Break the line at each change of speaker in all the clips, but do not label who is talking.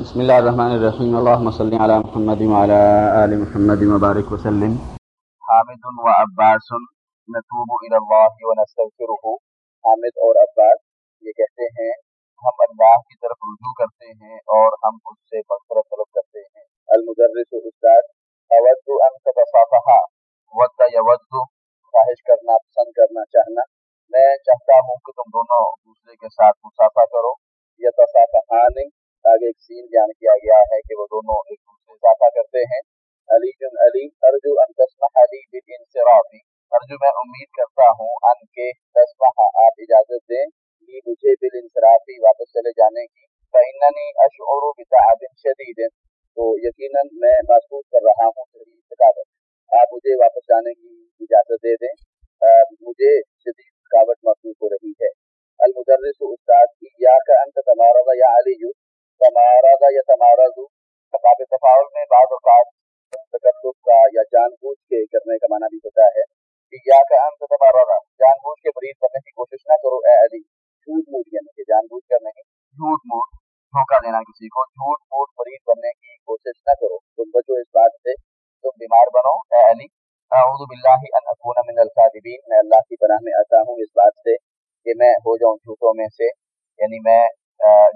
بسم الله الرحمن الرحيم اللهم صل على محمد وعلى آل محمد وبارك وسلم۔
حامد وعباس نتوب الى الله ونستغفره حامد اور عباس، یہ کہتے ہیں، ہم اللہ کی طرف رجوع کرتے ہیں اور ہم اس سے مغفرت طلب کرتے ہیں۔ المدرس استاد اود ان تصافحا ود یود خواہش کرنا، پسند کرنا، چاہنا۔ میں چاہتا ہوں کہ تم دونوں دوسرے کے ساتھ مسافہ کرو۔ یا تصافحان آگے ایک سین بیان کیا گیا ہے کہ وہ دونوں ایک دوسرے اضافہ کرتے ہیں۔ علی جن علی، ارجو ان تسمح علی بن بالانصرافی ارجو، میں امید کرتا ہوں ان کے تسمح آپ اجازت دیں۔ لی مجھے بالانصرافی واپس چلے جانے کی۔ فإننی اشعر بتعب شدید تو یقیناً میں محسوس کر رہا ہوں شدید تھکاوٹ آپ مجھے واپس جانے کی اجازت دے دیں۔ مجھے شدید تھکاوٹ محسوس ہو رہی ہے۔ المدرس استاد کی یا کا انت تمارا یا علی تمارد یا تمارد مقاب تفاول میں بعض اوقات تکلف کا یا جان بوجھ کے کرنے کا معنی بھی ہوتا ہے۔ کہ یا کا انت تمارد جان بوجھ کے مریض بننے کی کوشش نہ کرو، اے علی۔ جھوٹ موٹ یعنی کہ جان بوجھ کر نہیں جھوٹ موٹ، دھوکہ دینا کسی کو۔ جھوٹ موٹ مریض بننے کی کوشش نہ کرو۔ تم بچو اس بات سے۔ تم بیمار بنو، اے علی۔ اعوذ باللہ ان اکون من الكاذبین میں اللہ کی پناہ میں آتا ہوں اس بات سے کہ میں ہو جاؤں جھوٹوں میں سے۔ یعنی میں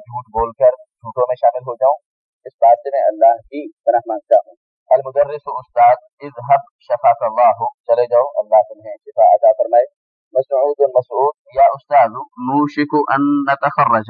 جھوٹ بول کر جھوٹوں میں شامل ہو جاؤں، اس بات سے میں اللہ کی پناہ مانگتا ہوں۔ المدرس استاد، اذهب شفاك الله، چلے جاؤ، اللہ تمہیں شفا عطا فرمائے۔ مسعود مسعود، یا استاد، نوشک ان نتخرج۔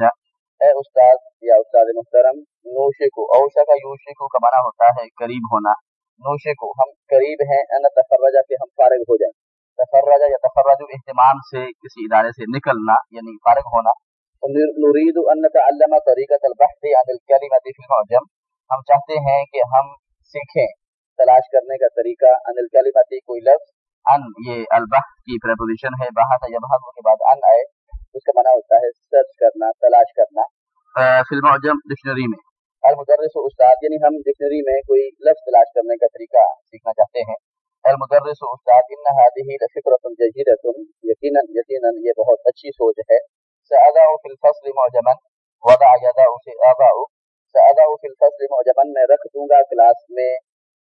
اے استاد، یا استاد محترم، نوشک اوشک یوشک کا معنی ہوتا ہے قریب ہونا۔ نوشک، ہم قریب ہیں، ان تخرج کہ ہم فارغ ہو جائیں۔ تخرج یا تخرج اہتمام سے کسی ادارے سے نکلنا یعنی فارغ ہونا۔ نريد ان نتعلم طریقۃ البحث عن الكلمه في المعجم ہم چاہتے ہیں کہ ہم سیکھیں تلاش کرنے کا طریقہ عن الكلمه کوئی لفظ. ان یہ البحث کی پریپوزیشن ہے، بحث یبحث کے بعد ان آئے، اس کا معنی ہوتا ہے سرچ کرنا، تلاش کرنا. فی المعجم ڈکشنری میں. المدرس استاد یعنی ہم ڈکشنری میں کوئی لفظ تلاش کرنے کا طریقہ سیکھنا چاہتے ہیں. المدرس استاد، ان هذه لفكره جيده یقینا یقینا یہ بہت اچھی سوچ ہے. سأضع في الفصل معجما وضع يدا سے اضع سأضع في الفصل معجما میں رکھ دوں گا کلاس میں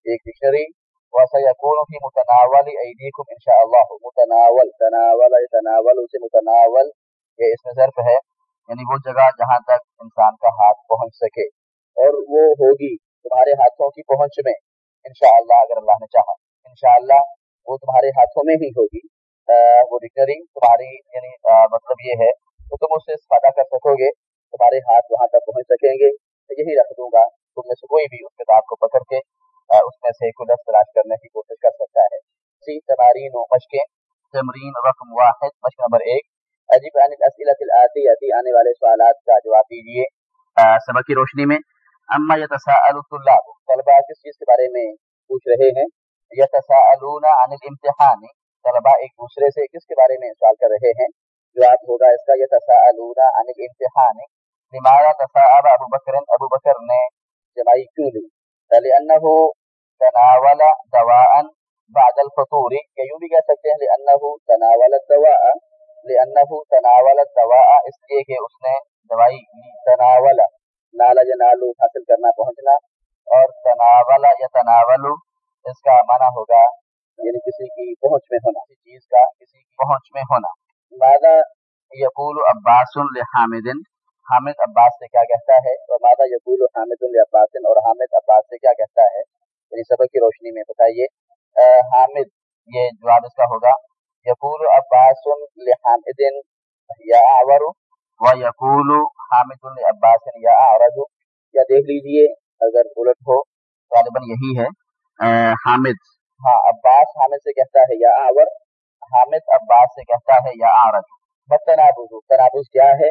ایک ڈکشنری وسيكون في متناول ايديكم ان شاء الله. متناول، تناول، يتناول سے متناول. یہ اس میں ظرف ہے. یعنی وہ جگہ جہاں تک انسان کا ہاتھ پہنچ سکے. اور وہ ہوگی تمہارے ہاتھوں کی پہنچ میں. انشاءاللہ اگر اللہ نے چاہا. انشاءاللہ وہ تمہارے ہاتھوں میں ہی ہوگی. وہ ڈکشنری تمہاری یعنی مطلب یہ ہے تو تم اس سے استفادہ کر سکو گے، تمہارے ہاتھ وہاں تک پہنچ سکیں گے یہی رکھ دوں گا، تم میں سے کوئی بھی اس کتاب کو پکڑ کے اس میں سے کوئی لفظ تلاش کرنے کی کوشش کر سکتا ہے۔ سی تمارین و مشقیں۔ تمرین رقم واحد۔ مشق نمبر ایک۔ عجیب عن الاسئلۃ الاتیہ آنے والے سوالات کا جواب دیجیے سبق کی روشنی میں، اما یتساءل الطلاب۔ طلبہ کس چیز کے بارے میں پوچھ رہے ہیں؟ یتساءلون عن الامتحان۔ طلبہ ایک دوسرے سے کس کے بارے میں سوال کر رہے ہیں؟ جواب ہوگا۔ اس کا یہ تساءلون عن الامتحان۔ لماذا تساءل ابو بکر؟ ابو بکر نے جمائی کیوں لی لانه تناول دواء بعد الفطور۔ کہ یوں بھی کہہ سکتے ہیں لانه تناول الدواء۔ لانه تناول الدواء، اس لیے کہ اس نے دوائی تناول نال جنالو حاصل کرنا، پہنچنا۔ اور تناول یا تناول، اس کا معنی ہوگا یعنی کسی کی پہنچ میں ہونا۔ کسی چیز کا، کسی کی پہنچ میں ہونا۔ مادہ یقول عباس الحامد حامد عباس سے کیا کہتا ہے؟ اور مادہ یقول حامد العباس اور حامد عباس سے کیا کہتا ہے؟ یعنی سبق کی روشنی میں بتائیے۔ حامد، یہ جواب اس کا ہوگا۔ یقول عباس الحامد یا آور و یقول حامد العباس یا آرج یا دیکھ لیجیے، اگر الٹ ہو، غالباً یہی ہے۔ حامد ہاں عباس حامد سے کہتا ہے یا آور حامد عباس سے کہتا ہے، یا آرج متنابوز تنابوز کیا ہے؟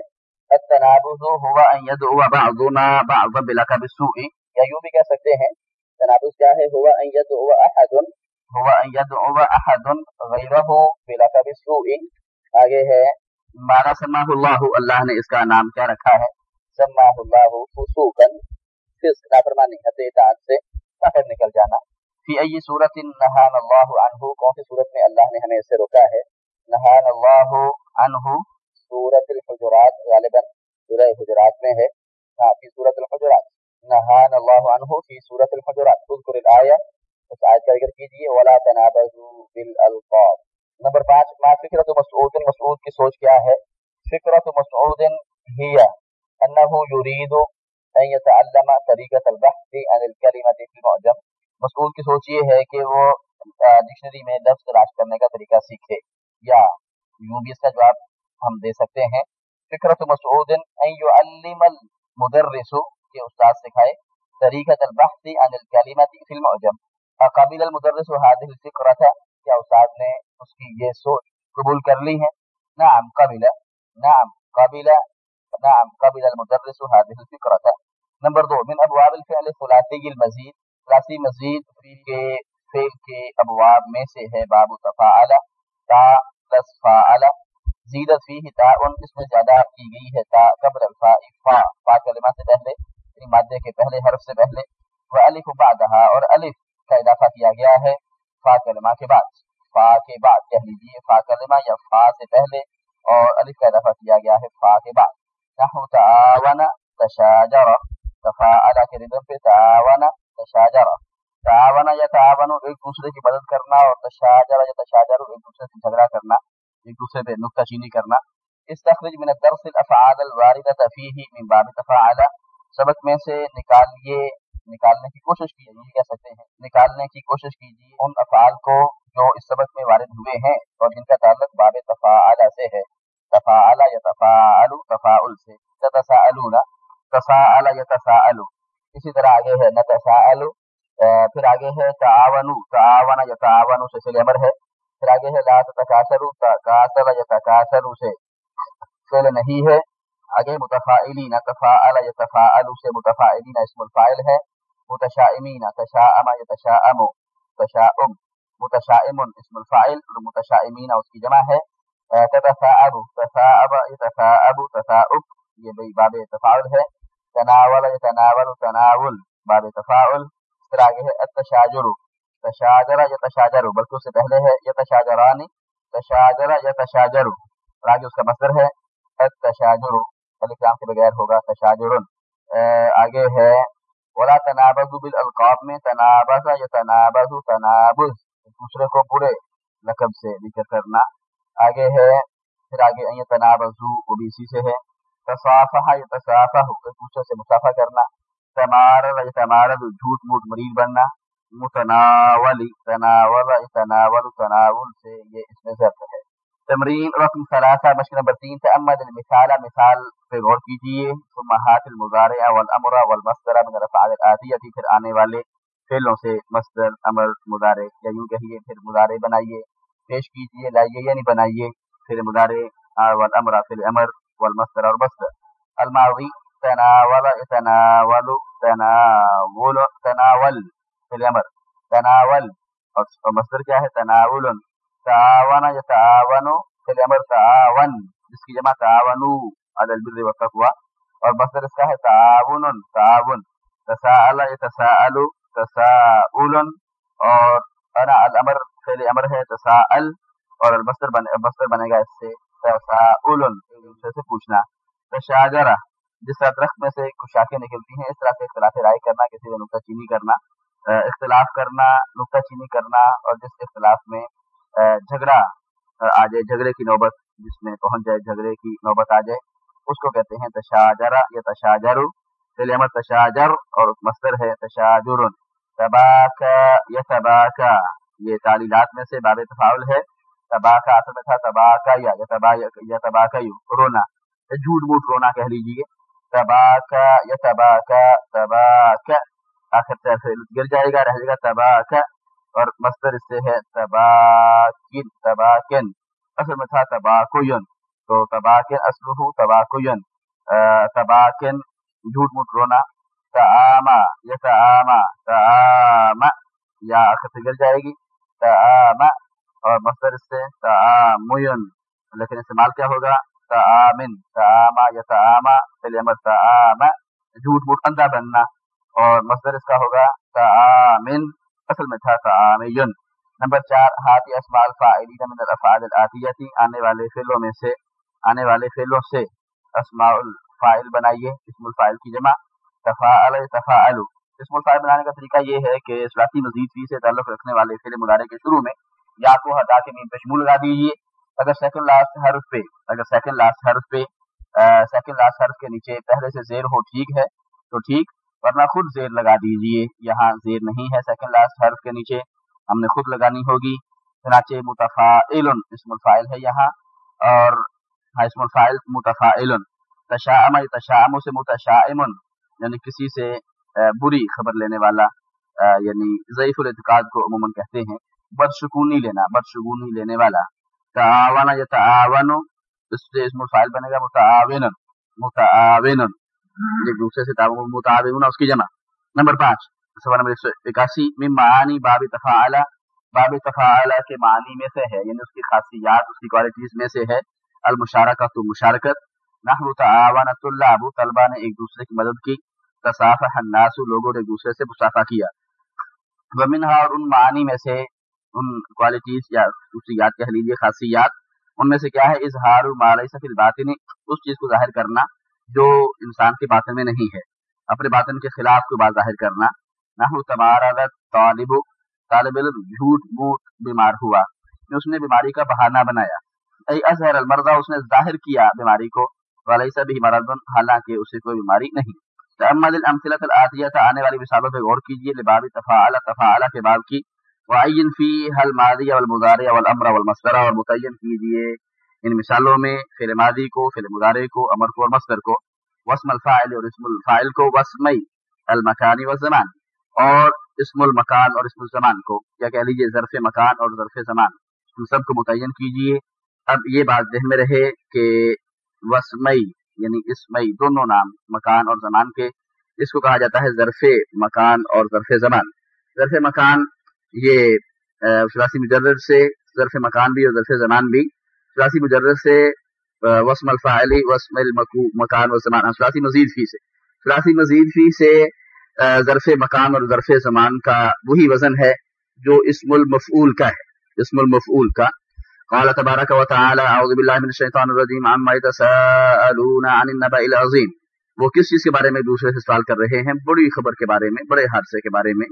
التنابوز ہوا ان یدعو بعضنا بعضا بلقب السوء یا یوں بھی کہہ سکتے ہیں تنابوز کیا ہے؟ ہوا ان یدعو احد ہوا ان یدعو احد غیرہ بلقب السوء آگے ہے مارا سماہ اللہ اللہ نے اس کا نام کیا رکھا ہے؟ سماہ اللہ فسوقا۔ فسق نافرمانی حتیتان سے باہر نکل جانا۔ فی ای صورت نہان اللہ عنہ، کون سی صورت میں اللہ نے ہمیں اس سے روکا ہے؟ نہان اللہ عنہ سورت الحجرات، غالباً سورہ حجرات میں ہے۔ ہاں فی سورت الحجرات۔ نهان اللہ عنہ، فی صورت الحجرات۔ اذکر الآیہ، اس آیت کا ذکر کیجیے۔ ولا تنابزوا بالالقاب نمبر پانچ، ما فکرت مسعود مسعود کی سوچ کیا ہے؟ فکرت مسعود ہی انه يريد ان يتعلم طریقت البحث عن الكلمة في المعجم۔ مسعود کی سوچ یہ ہے کہ وہ ڈکشنری میں لفظ تلاش کرنے کا طریقہ سیکھے، یا یوں بھی اس کا جواب ہم دے سکتے ہیں۔ فکرت مسعود ان المدرس کے استاد سکھائے طریقت البحث عن الكلمات في المعجم۔ قابل المدرس هذه الفكرة کیا استاد نے اس کی یہ سوچ قبول کر لی ہے؟ نعم قبل نعم قبل نعم قبل المدرس هذه الفكرة نمبر دو، من ابواب الفعل الثلاثي المزيد ثلاثی مزید کے فعل کے ابواب میں سے ہے باب تفاعل تا پلس فاعل زیدت فی تا ان، اس میں زیادہ کی گئی ہے تا قبل الفا، فا فا کلمہ سے پہلے یعنی مادے کے پہلے حرف سے پہلے وہ الف بعدها اور الف کا اضافہ کیا گیا ہے فا کلمہ کے بعد۔ فا کے بعد، کہہ لیجیے فا کلمہ یا فا سے پہلے، اور الف کا اضافہ کیا گیا ہے فا کے بعد۔ نحو تعاون تشاجر، تفاعل کے ردم پہ تعاون تشاجر تعاون یا تعاون ایک دوسرے کی مدد کرنا اور تشاجر یا تشاجر ایک دوسرے سے جھگڑا کرنا، ایک دوسرے پہ نکتہ چینی کرنا۔ استخرج من الدرس الافعال الواردة فيه من باب تفاعل سبق میں سے نکالیے، نکالنے کی کوشش کیجیے، یہ کہہ سکتے ہیں، نکالنے کی کوشش کیجیے ان افعال کو جو اس سبق میں وارد ہوئے ہیں اور جن کا تعلق باب تفاعل سے ہے۔ تفاعل یا تفاعل تفاعل سے۔ تتساءلون، تساءل یا تساءل اسی طرح آگے ہے نتساءل پھر آگے ہے تعاون تعاون یا تعاون سے فعل امر ہے۔ پھر آگے ہے، لا تکاسرو تکاسر یا تکاسرو سے فعل نہیں ہے۔ آگے متفائلین، تفاعل یا تفاعل سے متفائلین اسم الفائل ہے۔ متشائمین، تشاءم یا تشاءم تشاءم متشائم اسم الفائل اور متشائمین اس کی جمع ہے۔ تتفاعب تفاعب يتفاعب تفاعب یہ بھی باب تفاعل ہے۔ تناول يتناول تناول باب تفاعل پھر آگے ہے التشاجر. تشاجر یا تشاجر بلکہ اس سے پہلے ہے یا تشاجرانی تشاجر یا تشاجر اور آگے اس کا مصدر ہے تشاجر الکلام کے بغیر ہوگا تشاجر. آگے ہے ولا تنابز بالالقاب میں تنابز یا تنابز تنابز دوسرے کو برے لقب سے ذکر کرنا. آگے ہے، پھر آگے یہ تنابزو وہ بھی اسی سے ہے. تصافہ یا تصافہ ایک دوسرے سے مسافہ کرنا۔ تمارد یا جھوٹ موٹ مریض بننا۔ متناولی، تناول تناول تناول سے یہ اس میں ضرط ہے۔ تمرین رقم ثلاثہ، مشق نمبر تین تأمد المثال مثال پہ غور کیجیے۔ ثم ہات المضارع والامر والمصدر من الافعال الاتیہ پھر آنے والے فعلوں سے مصدر، امر، مضارع، یا یوں کہیے، پھر مضارع بنائیے۔ پیش کیجیے، لائیے یعنی بنائیے۔ پھر مضارع والامر پھر امر۔ والمصدر اور مصدر الماضی تناول تناول تناول تناول فعل امر تناول. اور مصدر کیا ہے؟ تناول. تعاون یا تعاون فعل امر تعاون. جس کی جمع تعاونو علی البر والتقوى. اور مصدر اس کا ہے تعاون تعاون. تساءل، يتساءل، تساؤل. اور انا الامر فعل امر ہے تساءل. اور المصدر بنے مصدر بنے گا اس سے. تساؤل دوسرے سے پوچھنا۔ تشاجرہ جس طرح درخت میں سے کچھ شاخیں نکلتی ہیں، اس طرح سے اختلاف رائے کرنا، کسی کو نقطہ چینی کرنا اختلاف کرنا نکتہ چینی کرنا اور جس اختلاف میں جھگڑا، آ جائے، جھگڑے کی نوبت جس میں پہنچ جائے، جھگڑے کی نوبت آ جائے، اس کو کہتے ہیں تشاجرا یا تشاجر۔ فعل تشاجر اور مصدر ہے تشاجر۔ تباکا یا تباکا۔ یہ تعلیلات میں سے باب تفاول ہے۔ تباکا اصل میں تھا تباکا یا تبا یا تباکا یو رونا جھوٹ موٹ رونا کہہ لیجیے تباکا یا تباکا تباکا آخر گر جائے گا، رہ جائے گا تباہ اور مصدر اس سے ہے تباکن تباکن۔ اصل میں تھا تباکن تو تباکن اصل ہوں تباکن تباکن، جھوٹ موٹ رونا تعاما یا تعاما تعاما یا آخر سے گر جائے گی۔ تعاما اور مصدر اس سے تعامین۔ لیکن استعمال کیا ہوگا؟ تعامن تعاما، یا تعاما فلم تعام جھوٹ موٹ اندھا بننا۔ اور مصدر اس کا ہوگا تعامن اصل میں تھا تعامین نمبر چار ہاتھی اسمال فائلین من الافعال الاتیتی آنے والے فعلوں میں سے، آنے والے فعلوں سے اسماء الفائل بنائیے۔ اسم الفائل کی جمع۔ تفاعل، تفاعلو۔ اسم الفائل بنانے کا طریقہ یہ ہے کہ صلاحی مزید فی سے تعلق رکھنے والے فعل مدارے کے شروع میں یا کو ہٹا کے میم پشمو لگا دیجیے اگر سیکنڈ لاسٹ حرف پہ، اگر سیکنڈ لاسٹ حرف پہ سیکنڈ لاسٹ حرف کے نیچے پہلے سے زیر ہو، ٹھیک ہے۔ تو ٹھیک، ورنہ خود زیر لگا دیجیے۔ یہاں زیر نہیں ہے سیکنڈ لاسٹ حرف کے نیچے ہم نے خود لگانی ہوگی۔ چنانچہ متفاعل اسم الفائل ہے یہاں، اور ہاں، اسم الفائل متفع علن تشا ام تشاعم تشاعم سے متشاعم یعنی کسی سے بری خبر لینے والا یعنی ضعیف الاعتقاد کو عموماً کہتے ہیں۔ بدشگونی لینا بدشگونی لینے والا تعاون یا تعاون اس سے اسم الفاعل بنے گا متعاون متعاون ایک دوسرے سے تعاون متعاون اس کی جمع نمبر پانچ سوال نمبر ایک سو اکاسی میں معانی باب تفاعلہ باب تفاعلہ کے معنی میں سے ہے یعنی اس کی خاصیات اس کی کوالٹیز میں سے ہے المشارکت تو مشارکت نحو تعاونت اللہ طلبہ نے ایک دوسرے کی مدد کی تصافح الناس لوگوں نے ایک دوسرے سے مصافحہ کیا ومنہا اور ان معانی میں سے ان کوالٹیز یا خصوصیات کہہ لیجیے خاصیات۔ ان میں سے کیا ہے؟ اظہار مالی سفید باطنی اس چیز کو ظاہر کرنا جو انسان کے باطن میں نہیں ہے۔ اپنے باطن کے خلاف کوئی بات ظاہر کرنا۔ نہ ہو تمارت طالب طالب علم، جھوٹ موٹ بیمار ہوا۔ اس نے بیماری کا بہانہ بنایا۔ اے اظہر المرضہ اس نے ظاہر کیا بیماری کو۔ ولیسا بھی مرض، حالانکہ اسے کوئی بیماری نہیں۔ تمد الامثلۃ الاتیہ آنے والی مثالوں پہ غور کیجیے لباب تفاعل تفاعل کے باب کی۔ وعین فی حل مادی المدارے اول مسکرہ اور متعین کیجیے ان مثالوں میں فعل ماضی کو، فعل مدارے کو، امر کو اور مسکر کو۔ وسم الفائل اور اسم الفائل کو وسمئی المکانی والزمان۔ اور اسم المکان اور اسم الزمان کو، یا کہہ لیجیے ظرف مکان اور ظرف زمان۔ ان سب کو متعین کیجیے اب یہ بات ذہن میں رہے کہ وسمئی یعنی اسمئی دونوں نام، مکان اور زمان کے۔ اس کو کہا جاتا ہے ظرف مکان اور ظرف زمان۔ ظرف مکان یہ شراسی مجرد سے ظرف مکان بھی اور ظرف زمان بھی، شراسی مجرد سے وسم الفاعلی، وسم المکو، مکان و زمان ہاں، شراسی مزید فی سے۔ شراسی مزید فی سے ظرف مکان اور ظرف زمان کا وہی وزن ہے جو اسم المفعول کا ہے۔ اسم المفعول کا۔ قال تبارک و تعالی، اعوذ باللہ من الشيطان الرجيم عما يتساءلون عن النبأ العظیم۔ وہ کس چیز کے بارے میں دوسرے سے سوال کر رہے ہیں؟ بڑی خبر کے بارے میں، بڑے حادثے کے بارے میں۔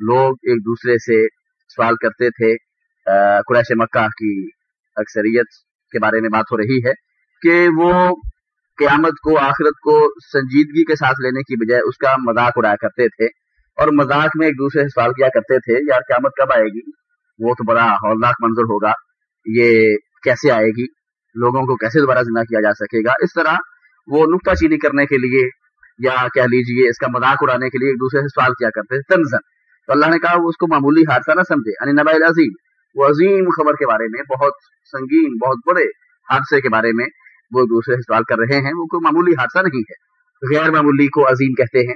لوگ ایک دوسرے سے سوال کرتے تھے قریش مکہ کی اکثریت کے بارے میں بات ہو رہی ہے کہ وہ قیامت کو، آخرت کو سنجیدگی کے ساتھ لینے کی بجائے اس کا مذاق اڑایا کرتے تھے اور مذاق میں ایک دوسرے سے سوال کیا کرتے تھے، یار قیامت کب آئے گی؟ وہ تو بڑا ہولناک منظر ہوگا، یہ کیسے آئے گی؟ لوگوں کو کیسے دوبارہ زندہ کیا جا سکے گا؟ اس طرح وہ نقطہ چینی کرنے کے لیے یا کہہ لیجیے اس کا مذاق اڑانے کے لیے ایک دوسرے سے سوال کیا کرتے تھے، تنزن۔ تو اللہ نے کہا وہ اس کو معمولی حادثہ نہ سمجھے یعنی نبا عظیم وہ عظیم خبر کے بارے میں، بہت سنگین، بہت بڑے حادثے کے بارے میں وہ دوسرے سے سوال کر رہے ہیں، وہ کوئی معمولی حادثہ نہیں ہے۔ غیر معمولی کو عظیم کہتے ہیں۔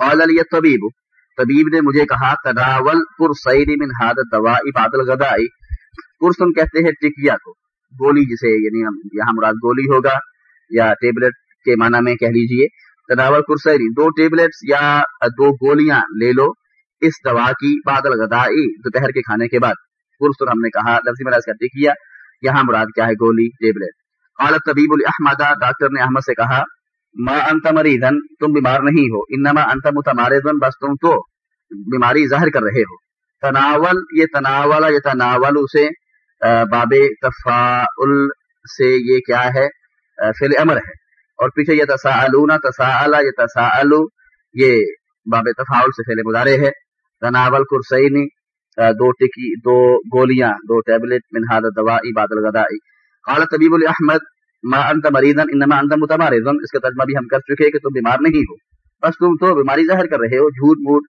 قال علی طبیب طبیب نے مجھے کہا، تداول پرسیر من حاد دوا عباد الغدائی پرسن کہتے ہیں، ٹکیا کو۔ گولی جسے یعنی ہم یہاں مراد گولی ہوگا، یا ٹیبلٹ کے معنی میں کہہ لیجیے۔ تداول پرسیری دو ٹیبلٹس یا دو گولیاں لے لو۔ اس دوا کی بادل غذائی دوپہر کے کھانے کے بعد۔ پرستر ہم نے کہا، لفظی کا دیکھ لیا یہاں مراد کیا ہے؟ گولی ٹیبلٹ قالت طبیب الاحمدہ ڈاکٹر نے احمد سے کہا، ما انت مریضن تم بیمار نہیں ہو، انما انت متمارضن بس تم تو بیماری ظاہر کر رہے ہو۔ تناول، یہ تناول یہ تناول اسے باب تفاعل سے یہ کیا ہے؟ فیل امر ہے۔ اور پیچھے یہ تساءلون تساءل یہ تساءل یہ باب تفاعل سے فعل مضارع ہے۔ تناول کرسینی دو ٹکی، دو گولیاں، دو ٹیبلٹ، من منہاد دوائی بادل غدائی قال طبیب الاحمد، ما انت مریضن انما انت متمرضا اس کا ترجمہ بھی ہم کر چکے کہ تم بیمار نہیں ہو۔ بس تم تو بیماری ظاہر کر رہے ہو، جھوٹ موٹ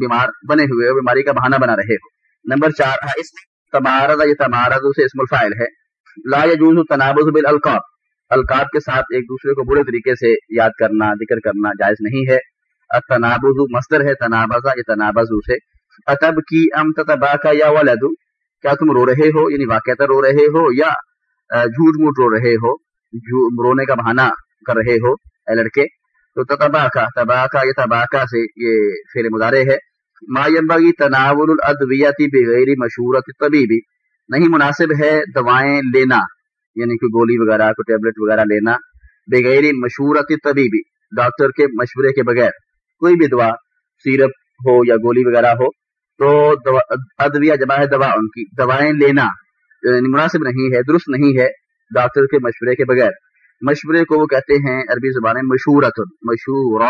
بیمار بنے ہوئے ہو، بیماری کا بہانہ بنا رہے ہو۔ نمبر چار اس تمارض تمارد یہ تمارد سے اسم الفائل ہے۔ لا یجوز تنابز بالالقاب۔ القاب کے ساتھ ایک دوسرے کو برے طریقے سے یاد کرنا، ذکر کرنا جائز نہیں ہے۔ تنابز مصدر ہے تنابزا یہ تنابز سے اتب کی ام تتبا کا یا ولد کیا تم رو رہے ہو؟ یعنی واقعہ رو رہے ہو یا جھوٹ موٹ رو رہے ہو؟ رونے کا بہانہ کر رہے ہو، اے لڑکے۔ تو تتبا کا تبا کا یہ تبا کا سے یہ فیل مدارے ہے۔ ما ینبغی تناول الادویتی بغیر مشہورت طبیبی نہیں مناسب ہے دوائیں لینا یعنی کوئی گولی وغیرہ، کوئی ٹیبلٹ وغیرہ لینا بغیر مشہورت طبیبی
ڈاکٹر کے مشورے کے بغیر۔ کوئی بھی دوا، سیرپ ہو یا گولی وغیرہ ہو، تو ادویہ جمع ہے دوا ان کی۔ دوائیں لینا یعنی مناسب نہیں ہے، درست نہیں ہے ڈاکٹر کے مشورے کے بغیر۔ مشورے کو وہ کہتے ہیں، عربی زبان میں مشہورتن مشہور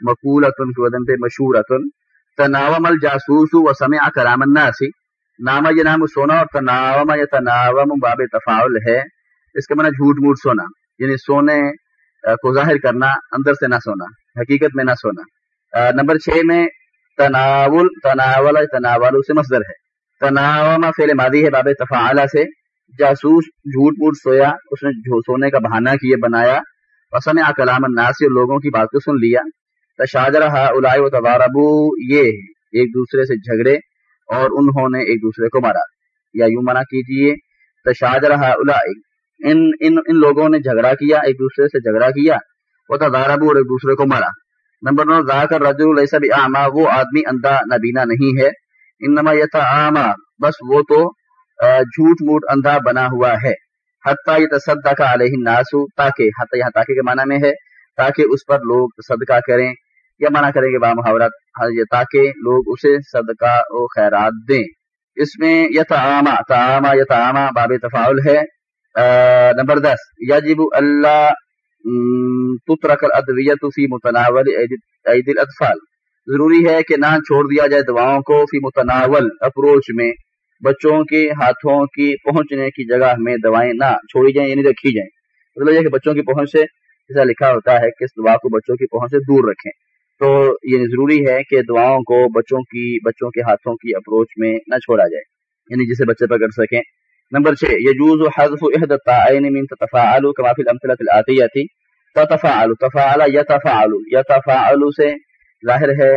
مقولتن کے وزن پہ مشہورتن تناوم الجاسوس و سمع کلام الناس۔ نامہ یہ نام سونا اور تناوم یا تناوم باب تفاعل ہے۔ اس کا معنی جھوٹ موٹ سونا یعنی سونے کو ظاہر کرنا، اندر سے نہ سونا، حقیقت میں نہ سونا۔ نمبر چھ میں تناول تناول تناول سے مصدر ہے۔ تناوما فعل مادی ہے، باب تفاعلہ سے۔ جاسوس جھوٹ موٹ سویا، اس نے سونے کا بہانہ کیے، بنایا۔ وسم کلام الناس اور لوگوں کی بات کو سن لیا۔ تشاجر الائی و تباربو یہ ایک دوسرے سے جھگڑے اور انہوں نے ایک دوسرے کو مارا۔ یا یوں منع کیجیے تشاجر الائی ان ان ان لوگوں نے جھگڑا کیا، ایک دوسرے سے جھگڑا کیا۔ وہ تداربو اور ایک دوسرے کو مارا۔ نمبر نو ذا کر رجو السا بھی وہ آدمی اندھا نبینا نہیں ہے۔ انما یتعاما، بس وہ تو جھوٹ موٹ اندھا بنا ہوا ہے۔ حتیٰ یہ تصدقہ علیہ الناسو تاکہ، حتیٰ یہاں تاکہ کے معنی میں ہے، تاکہ اس پر لوگ صدقہ کریں، یا منع کریں گے با محاورت ہاں، تاکہ لوگ اسے صدقہ و خیرات دیں۔ اس میں یتعاما، تعاما، یتعاما، باب تفاعل ہے۔ نمبر دس، یجب اللہ تترک الادویت فی متناول عید الاطفال۔ ضروری ہے کہ نہ چھوڑ دیا جائے دواؤں کو فی متناول اپروچ میں، بچوں کے ہاتھوں کی پہنچنے کی جگہ میں دوائیں نہ چھوڑی جائیں یعنی رکھی جائیں۔ مطلب یہ کہ بچوں کی پہنچ سے جیسا لکھا ہوتا ہے کہ اس دوا کو بچوں کی پہنچ سے دور رکھیں۔ تو یہ ضروری ہے کہ دواؤں کو بچوں کی، بچوں کے ہاتھوں کی اپروچ میں نہ چھوڑا جائے یعنی جسے بچے پکڑ سکیں۔ نمبر چھ، یجوز حذف احد الطائن من تتفاعل كما في الامثله الاتيه تتفاعل تفاعل يتفاعل يتفاعل سے ظاہر ہے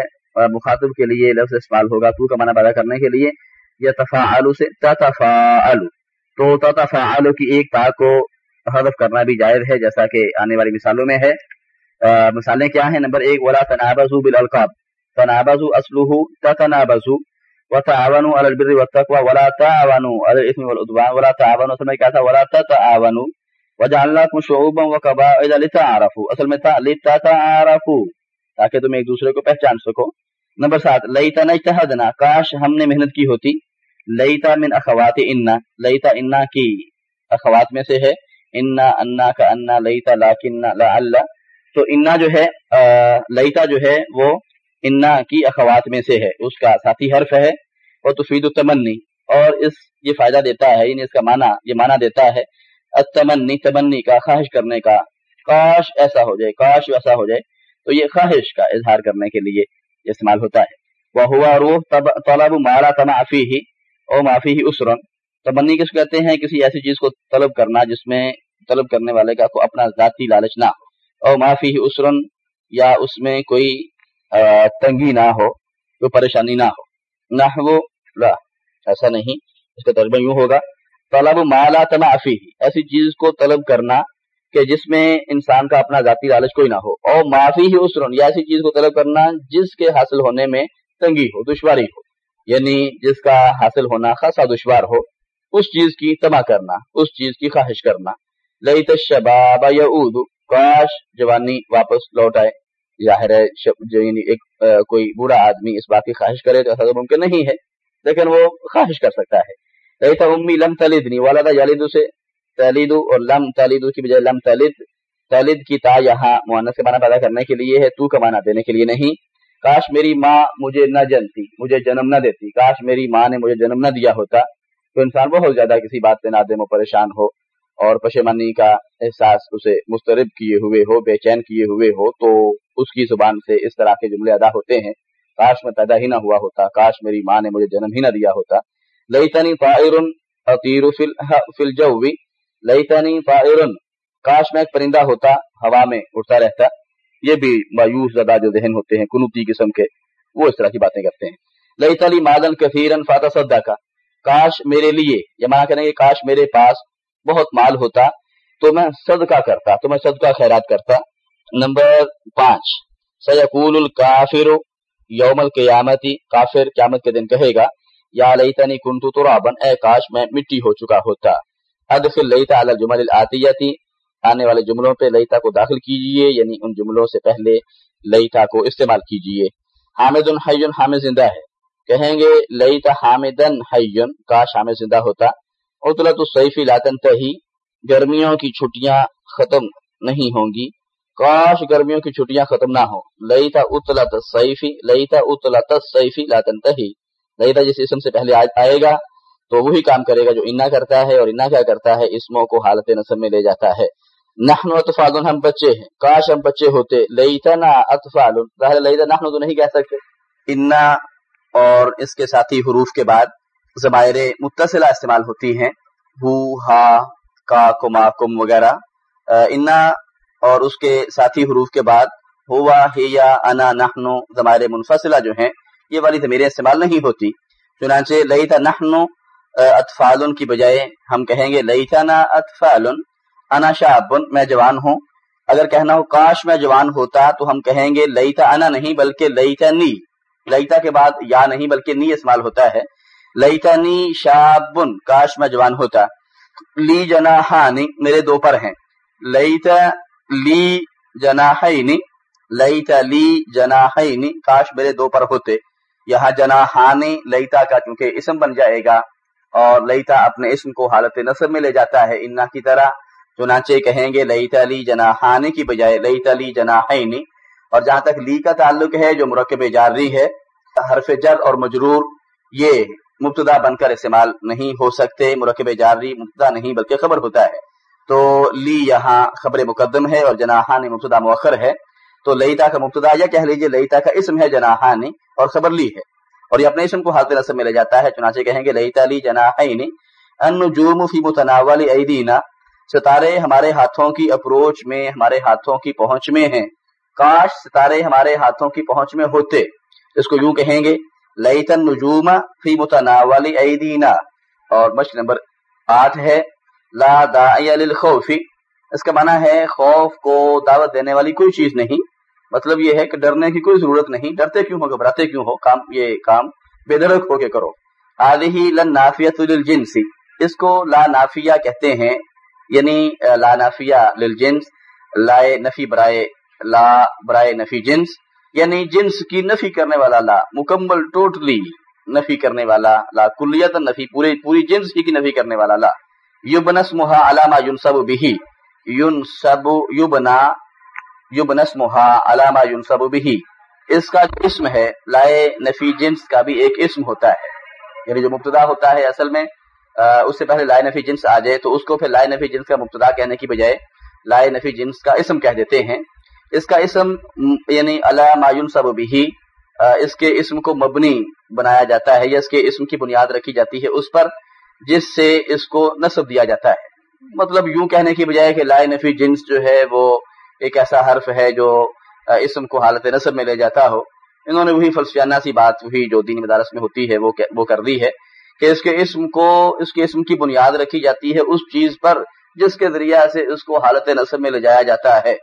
مخاطب کے لیے لفظ استعمال ہوگا تو کا معنی پیدا کرنے کے لیے یتفاعل سے تتفاعل۔ تو تتفاعل کی ایک تا کو حذف کرنا بھی جائز ہے، جیسا کہ آنے والی مثالوں میں ہے۔ مثالیں کیا ہیں؟ نمبر ایک، ولا تنابزوا بالالقاب۔ تنابزوا اصله تتنابزوا وتعاونوا على البر والتقوى ولا تعاونوا على الاثم والعدوان۔ ولا تعاونوا اصل میں کیا تھا؟ ولا تتعاونوا۔ وجعلناكم شعوبا وقبائل لتعارفوا. اصل میں تھا لتعارفوا تاکہ تم ایک دوسرے کو پہچان سکو. نمبر سات، لیتا نجتہدنا کاش ہم نے محنت کی ہوتی. لیتا من اخوات انا. لیتا انا کی اخوات میں سے ہے. انا انا کا انا، لیتا لاکن لعل تو انا جو ہے لیتا جو ہے، وہ انا کی اخوات میں سے ہے. اس کا ساتھی حرف ہے. اور تفید التمنی. اور اس یہ فائدہ دیتا ہے یعنی اس کا معنی، یہ معنی دیتا ہے التمنی، تمنی کا، خواہش کرنے کا۔ کاش ایسا ہو جائے، کاش ویسا ہو جائے۔ تو یہ خواہش کا اظہار کرنے کے لیے استعمال ہوتا ہے۔ وہ ہوا روح طلب مالا تمافی ہی او معافی ہی اسرن تمنی کس کہتے ہیں؟ کسی ایسی چیز کو طلب کرنا جس میں طلب کرنے والے کا کو اپنا ذاتی لالچ نہ ہو۔ او معافی ہی اسرن یا اس میں کوئی تنگی نہ ہو، کوئی پریشانی نہ ہو۔ نہ وہ ایسا نہیں۔ اس کا ترجمہ یوں ہوگا۔ طلب مالا تمافی ایسی چیز کو طلب کرنا کہ جس میں انسان کا اپنا ذاتی لالچ کوئی نہ ہو۔ اور معافی ہی اسرن یا ایسی چیز کو طلب کرنا جس کے حاصل ہونے میں تنگی ہو، دشواری ہو۔ یعنی جس کا حاصل ہونا خاصا دشوار ہو، اس چیز کی تما کرنا، اس چیز کی خواہش کرنا۔ لئی تشباب یا کاش جوانی واپس لوٹ آئے۔ ظاہر ہے جو یعنی ایک کوئی برا آدمی اس بات کی خواہش کرے تو ایسا تو ممکن نہیں ہے، لیکن وہ خواہش کر سکتا ہے۔ لئی امی لم تلدنی والدہ یالد سے تلیدو اور لم تلیدو کی بجائے لم تلد تلد کی تا یہاں معنی سے معنی پیدا کرنے کے لیے ہے تو کا معنی دینے کے لیے نہیں کاش میری ماں مجھے نہ جنتی مجھے جنم نہ دیتی کاش میری ماں نے مجھے جنم نہ دیا ہوتا تو انسان بہت زیادہ کسی بات سے نادم و پریشان ہو اور پشمانی کا احساس اسے مسترب کیے ہوئے ہو بے چین کیے ہوئے ہو تو اس کی زبان سے اس طرح کے جملے ادا ہوتے ہیں کاش میں پیدا ہی نہ ہوا ہوتا کاش میری ماں نے مجھے جنم ہی نہ دیا ہوتا لئی طائر اطیر فی الجو. لئی فائرن کاش میں ایک پرندہ ہوتا، ہوا میں اڑتا رہتا. یہ بھی مایوس زدہ جو ذہن ہوتے ہیں، کنوتی قسم کے، وہ اس طرح کی باتیں کرتے ہیں. لئی تلی مادن کثیرن فاتح سدا کا کاش میرے لیے یا مانا کریں گے کاش میرے پاس بہت مال ہوتا، تو میں صدقہ کرتا، تو میں صدقہ خیرات کرتا. نمبر پانچ. سیقول الکافر یوم القیامتی. کافر قیامت کے دن کہے گا یا لئی تنی کنتو تو اے کاش میں مٹی ہو چکا ہوتا۔ ادخل لیتا علی الجمل الاتیتی،
آنے والے جملوں پہ لئیتا کو داخل کیجیے یعنی ان جملوں سے پہلے لئیتا کو استعمال کیجیے۔ حامد حیون، حامد زندہ ہے۔ کہیں گے لئیتا حامدن حیون، کاش حامد زندہ ہوتا۔ اطلت السیفی لاتن تہی گرمیوں کی چھٹیاں ختم نہیں ہوں گی۔ کاش گرمیوں کی چھٹیاں ختم نہ ہوں۔ لئیتا اطلت السیفی لئیتا اطلت السیفی لاتن تہی لئیتا جس اسم سے پہلے آئے گا، تو وہی کام کرے گا جو انا کرتا ہے اور انا کیا کرتا ہے؟ اسموں کو حالت نصب میں لے جاتا ہے۔ نحن اطفال ہم بچے ہیں۔ کاش ہم بچے ہوتے۔ لیتنا اطفال ظاہر لیتا نحن تو نہیں کہہ سکتے۔ انا اور اس کے ساتھی حروف کے بعد زمائر متصلہ استعمال ہوتی ہیں۔ ہو، ہا، کا، کما، کم وغیرہ۔ انا اور اس کے ساتھی حروف کے بعد ہوا ہیا انا نحن زمائر منفصلہ جو ہیں یہ والی ضمیریں استعمال نہیں ہوتی۔ چنانچہ لیتا نحن اطفال کی بجائے ہم کہیں گے لیتنا اطفال انا شاب میں جوان ہوں۔ اگر کہنا ہو کاش میں جوان ہوتا تو ہم کہیں گے لئیتا انا نہیں بلکہ لئیتا نی لئیتا کے بعد یا نہیں بلکہ نی استعمال ہوتا ہے۔ لئیتا نی شابن کاش میں جوان ہوتا۔ لی جناحانی، میرے دو پر ہیں۔ لئیتا لی جناحینی لئیتا لی جناحینی، کاش میرے دو پر ہوتے۔ یہاں جناحانی لئیتا کا چونکہ اسم بن جائے گا اور لئیتا اپنے اسم کو حالت نصب میں لے جاتا ہے۔ انا کی طرح چنانچہ کہیں گے لئی تلی جناحانی کی بجائے لئی تلی جناحینی اور جہاں تک لی کا تعلق ہے جو مرکب جاری ہے، حرف جر اور مجرور یہ مبتدا بن کر استعمال نہیں ہو سکتے۔ مرکب جاری مبتدا نہیں بلکہ خبر ہوتا ہے۔ تو لی یہاں خبر مقدم ہے اور جناحانی مبتدا مؤخر ہے۔ تو لئیتا کا مبتدا یا کہہ لیجیے لئیتا کا اسم ہے جناحانی اور خبر لی ہے اور یہ اپنے اسم کو حاضر رسم میں لے جاتا ہے، چنانچہ کہیں گے لئیتا لی جناحینی ان فی متناول ایدینا، ستارے ہمارے ہاتھوں کی اپروچ میں، ہمارے ہاتھوں کی پہنچ میں ہیں۔ کاش ستارے ہمارے ہاتھوں کی پہنچ میں ہوتے۔ اس کو یوں کہیں گے لئیتن نجوم فی متناولی ایدینا۔ اور مشق نمبر آٹھ ہے، لا داعی للخوف اس کا معنی ہے خوف کو دعوت دینے والی کوئی چیز نہیں۔ مطلب یہ ہے کہ ڈرنے کی کوئی ضرورت نہیں۔ ڈرتے کیوں ہو؟ گھبراتے کیوں ہو؟ کام، یہ کام بے درخ ہو کے کرو۔ آدھی لن نافیت للجنسی اس کو لا نافیہ کہتے ہیں۔ یعنی لا نافیہ للجنس، لائے نفی برائے، لا برائے نفی جنس۔ یعنی جنس کی نفی کرنے والا لا، مکمل، ٹوٹلی نفی کرنے والا لا کلیت نفی، پوری پوری جنس کی نفی کرنے والا لا۔ یبنس محا علامہ یونسب بھی یون سب یوبنا یبنس محا علامہ یونسب بھی اس کا جو اسم ہے، لائے نفی جنس کا بھی ایک اسم ہوتا ہے۔ یعنی جو مبتدا ہوتا ہے اصل میں اس سے پہلے لائے نفی جنس آ جائے، تو اس کو پھر لائے نفی جنس کا مبتدا کہنے کی بجائے لائے نفی جنس کا اسم کہہ دیتے ہیں۔ اس کا اسم یعنی اللہ معین سب بھی اس کے اسم کو مبنی بنایا جاتا ہے یا اس کے اسم کی بنیاد رکھی جاتی ہے اس پر، جس سے اس کو نصب دیا جاتا ہے۔ مطلب یوں کہنے کی بجائے کہ لائے نفی جنس جو ہے وہ ایک ایسا حرف ہے جو اسم کو حالت نصب میں لے جاتا ہو۔ انہوں نے وہی فلسفیانہ سی بات وہی جو دینی مدارس میں ہوتی ہے وہ کر دی ہے کہ اس کے اسم کو، اس کے اسم کی بنیاد رکھی جاتی ہے اس چیز پر جس کے ذریعہ سے اس کو حالت نصب میں لے جایا جاتا ہے۔